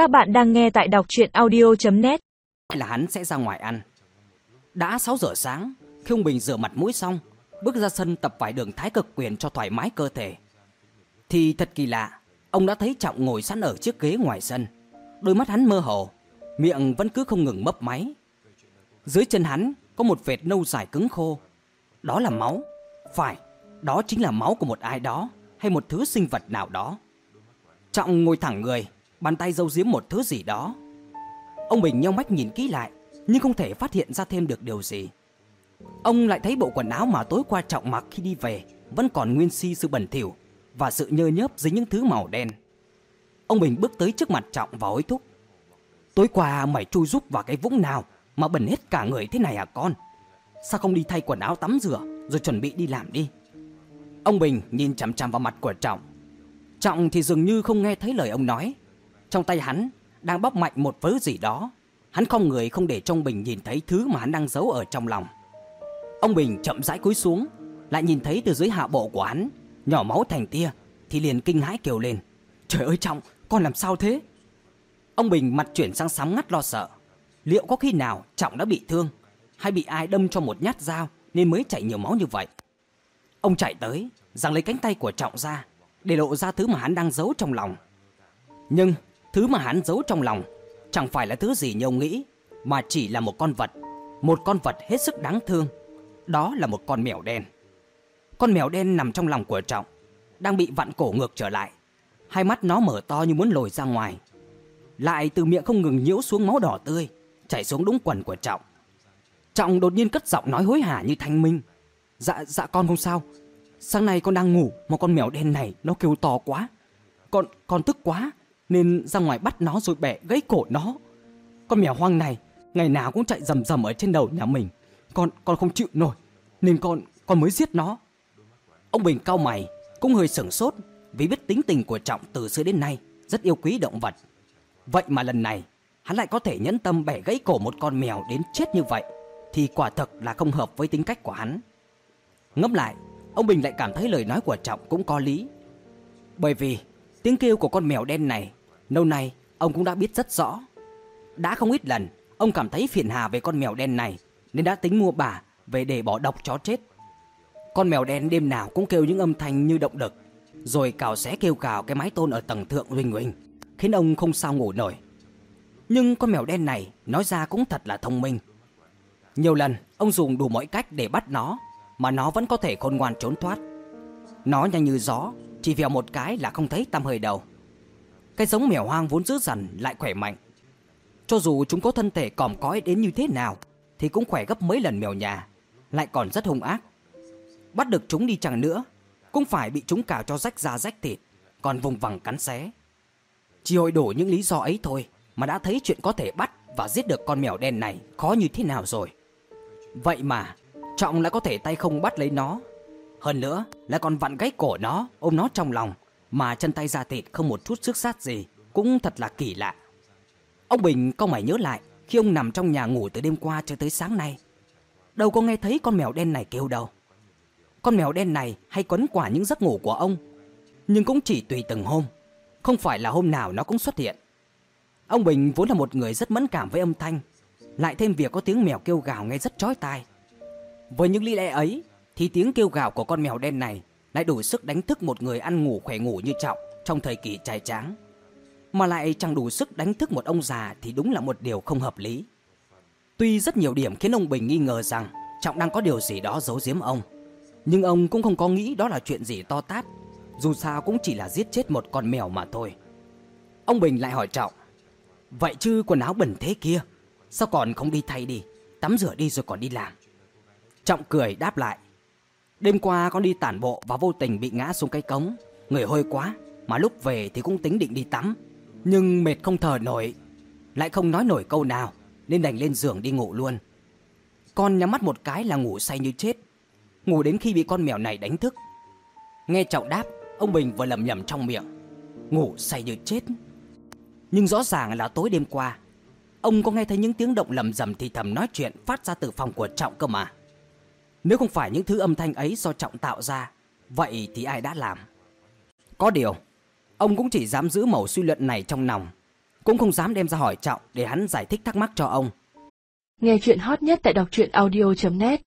Các bạn đang nghe tại đọc chuyện audio.net là hắn sẽ ra ngoài ăn. Đã 6 giờ sáng, khi ông Bình rửa mặt mũi xong, bước ra sân tập vài đường thái cực quyền cho thoải mái cơ thể. Thì thật kỳ lạ, ông đã thấy Trọng ngồi sẵn ở chiếc ghế ngoài sân. Đôi mắt hắn mơ hồ, miệng vẫn cứ không ngừng mấp máy. Dưới chân hắn có một vệt nâu dài cứng khô. Đó là máu. Phải, đó chính là máu của một ai đó hay một thứ sinh vật nào đó. Trọng ngồi thẳng người, bàn tay giấu giếm một thứ gì đó. Ông Bình nhau mắt nhìn kỹ lại, nhưng không thể phát hiện ra thêm được điều gì. Ông lại thấy bộ quần áo mà tối qua Trọng mặc khi đi về vẫn còn nguyên si sự bẩn thỉu và sự nhơ nhớp dưới những thứ màu đen. Ông Bình bước tới trước mặt Trọng và hối thúc. Tối qua mày chui rúc vào cái vũng nào mà bẩn hết cả người thế này à con? Sao không đi thay quần áo tắm rửa rồi chuẩn bị đi làm đi? Ông Bình nhìn chằm chằm vào mặt của Trọng. Trọng thì dường như không nghe thấy lời ông nói. Trong tay hắn đang bóp mạnh một vớ gì đó. Hắn không người không để trong Bình nhìn thấy thứ mà hắn đang giấu ở trong lòng. Ông Bình chậm rãi cúi xuống, lại nhìn thấy từ dưới hạ bộ của hắn nhỏ máu thành tia, thì liền kinh hãi kêu lên: "Trời ơi Trọng, con làm sao thế?" Ông Bình mặt chuyển sang sám ngắt lo sợ. Liệu có khi nào Trọng đã bị thương hay bị ai đâm cho một nhát dao nên mới chảy nhiều máu như vậy? Ông chạy tới, giằng lấy cánh tay của Trọng ra để lộ ra thứ mà hắn đang giấu trong lòng. Nhưng thứ mà hắn giấu trong lòng chẳng phải là thứ gì như ông nghĩ, mà chỉ là một con vật, một con vật hết sức đáng thương. Đó là một con mèo đen. Con mèo đen nằm trong lòng của Trọng, đang bị vặn cổ ngược trở lại. Hai mắt nó mở to như muốn lồi ra ngoài. Lại từ miệng không ngừng nhiễu xuống máu đỏ tươi, chảy xuống đúng quần của Trọng. Trọng đột nhiên cất giọng nói hối hả như thanh minh. Dạ, dạ con không sao. Sáng nay con đang ngủ mà con mèo đen này nó kêu to quá. Con, con tức quá nên ra ngoài bắt nó rồi bẻ gãy cổ nó. Con mèo hoang này ngày nào cũng chạy rầm rầm ở trên đầu nhà mình. Con, con không chịu nổi nên con, con mới giết nó. Ông Bình cao mày cũng hơi sửng sốt vì biết tính tình của Trọng từ xưa đến nay rất yêu quý động vật. Vậy mà lần này hắn lại có thể nhẫn tâm bẻ gãy cổ một con mèo đến chết như vậy thì quả thật là không hợp với tính cách của hắn. Ngẫm lại, ông Bình lại cảm thấy lời nói của Trọng cũng có lý. Bởi vì tiếng kêu của con mèo đen này, lâu nay ông cũng đã biết rất rõ. Đã không ít lần, ông cảm thấy phiền hà về con mèo đen này nên đã tính mua bà về để bỏ độc chó chết. Con mèo đen đêm nào cũng kêu những âm thanh như động đực, rồi cào xé kêu cào cái mái tôn ở tầng thượng huỳnh huỳnh, khiến ông không sao ngủ nổi. Nhưng con mèo đen này nói ra cũng thật là thông minh. Nhiều lần ông dùng đủ mọi cách để bắt nó mà nó vẫn có thể khôn ngoan trốn thoát. Nó nhanh như gió, chỉ vèo một cái là không thấy tăm hơi đầu. Cái giống mèo hoang vốn dữ dằn lại khỏe mạnh. Cho dù chúng có thân thể còm cõi đến như thế nào thì cũng khỏe gấp mấy lần mèo nhà, lại còn rất hung ác. Bắt được chúng đi chẳng nữa, cũng phải bị chúng cào cho rách da rách thịt, còn vùng vằng cắn xé. Chỉ hồi đổ những lý do ấy thôi mà đã thấy chuyện có thể bắt và giết được con mèo đen này khó như thế nào rồi. Vậy mà Trọng lại có thể tay không bắt lấy nó Hơn nữa lại còn vặn gáy cổ nó Ôm nó trong lòng mà chân tay ra thịt không một chút sức sát gì, Cũng thật là kỳ lạ. Ông Bình có mày nhớ lại Khi ông nằm trong nhà ngủ từ đêm qua cho tới sáng nay. Đâu có nghe thấy con mèo đen này kêu đâu. Con mèo đen này hay quấn quả những giấc ngủ của ông, Nhưng cũng chỉ tùy từng hôm. Không phải là hôm nào nó cũng xuất hiện. Ông Bình vốn là một người rất mẫn cảm với âm thanh, Lại thêm việc có tiếng mèo kêu gào nghe rất chói tai. Với những lý lẽ ấy, thì tiếng kêu gào của con mèo đen này lại đủ sức đánh thức một người ăn ngủ khỏe ngủ như Trọng trong thời kỳ trai tráng. Mà lại chẳng đủ sức đánh thức một ông già thì đúng là một điều không hợp lý. Tuy rất nhiều điểm khiến ông Bình nghi ngờ rằng Trọng đang có điều gì đó giấu giếm ông. Nhưng ông cũng không có nghĩ đó là chuyện gì to tát. Dù sao cũng chỉ là giết chết một con mèo mà thôi. Ông Bình lại hỏi Trọng. Vậy chứ quần áo bẩn thế kia, sao còn không đi thay đi, tắm rửa đi rồi còn đi làm. Trọng cười đáp lại. Đêm qua con đi tản bộ và vô tình bị ngã xuống cái cống. Người hơi quá, mà lúc về thì cũng tính định đi tắm. Nhưng mệt không thở nổi, lại không nói nổi câu nào, nên đành lên giường đi ngủ luôn. Con nhắm mắt một cái là ngủ say như chết. Ngủ đến khi bị con mèo này đánh thức. Nghe Trọng đáp, ông Bình vừa lầm nhầm trong miệng. Ngủ say như chết. Nhưng rõ ràng là tối đêm qua, ông có nghe thấy những tiếng động lầm rầm thì thầm nói chuyện phát ra từ phòng của Trọng cơ mà. Nếu không phải những thứ âm thanh ấy do Trọng tạo ra, vậy thì ai đã làm? Có điều, ông cũng chỉ dám giữ mẩu suy luận này trong lòng. cũng không dám đem ra hỏi Trọng để hắn giải thích thắc mắc cho ông. Nghe chuyện hot nhất tại đọc truyện audio.net